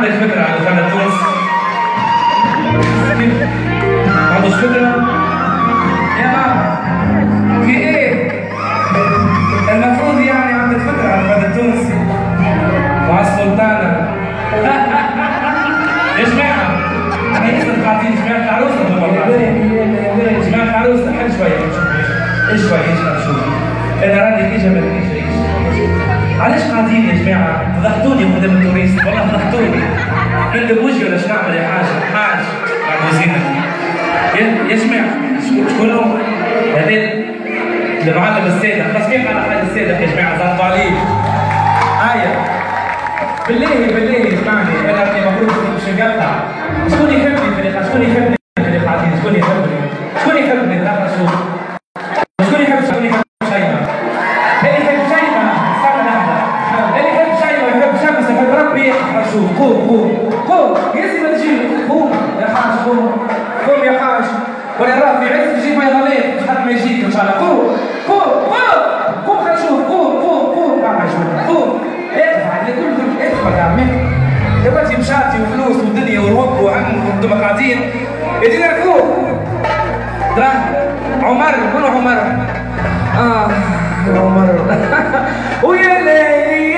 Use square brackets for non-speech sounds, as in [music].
nada é sagrado. فضحتوني قدام التوريست والله فضحتوني من بوجهي ولا نعمل يا حاج؟ حاج. عجوزين يا يا جماعة شكون هذا المعلم السادة كيف على حاجة السادة يا جماعة ضغطوا عليه آية. بالله بالله اسمعني. أنا المفروض مش نقطع شكون يحبني في شكون يحبني في شكون يحبني؟ شكون يحبني دخل شوف شوف قوم قوم قوم ما تجي قوم يا حاج قوم قوم يا حاج. ولا راه في عز تجيب ما يضليك مش حد ما يجيك إن شاء الله. قوم قوم قوم قوم خلينا نشوف. قوم قوم قوم قاعد شوف قوم ادفع اللي كل ادفع يا عمي. دلوقتي مشاتي وفلوس ودنيا وروك وهم وأنتم قاعدين يدينا ركوب ترى عمر كل عمر. آه. عمر. [laughs] ويا ليلي يا ليلي.